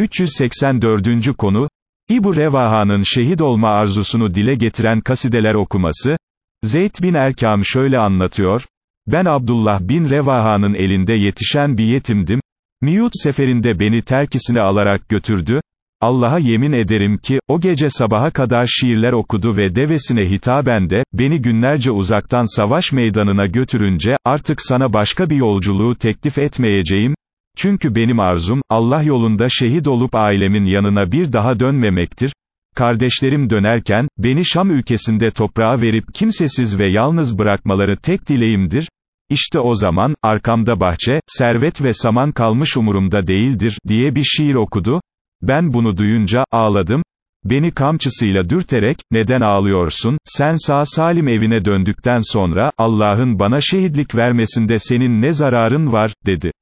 384. konu, İbu Revaha'nın şehit olma arzusunu dile getiren kasideler okuması, Zeyd bin Erkam şöyle anlatıyor, ben Abdullah bin Revaha'nın elinde yetişen bir yetimdim, Miyut seferinde beni terkisine alarak götürdü, Allah'a yemin ederim ki, o gece sabaha kadar şiirler okudu ve devesine hitaben de, beni günlerce uzaktan savaş meydanına götürünce, artık sana başka bir yolculuğu teklif etmeyeceğim, çünkü benim arzum, Allah yolunda şehit olup ailemin yanına bir daha dönmemektir, kardeşlerim dönerken, beni Şam ülkesinde toprağa verip kimsesiz ve yalnız bırakmaları tek dileğimdir, İşte o zaman, arkamda bahçe, servet ve saman kalmış umurumda değildir, diye bir şiir okudu, ben bunu duyunca, ağladım, beni kamçısıyla dürterek, neden ağlıyorsun, sen sağ salim evine döndükten sonra, Allah'ın bana şehitlik vermesinde senin ne zararın var, dedi.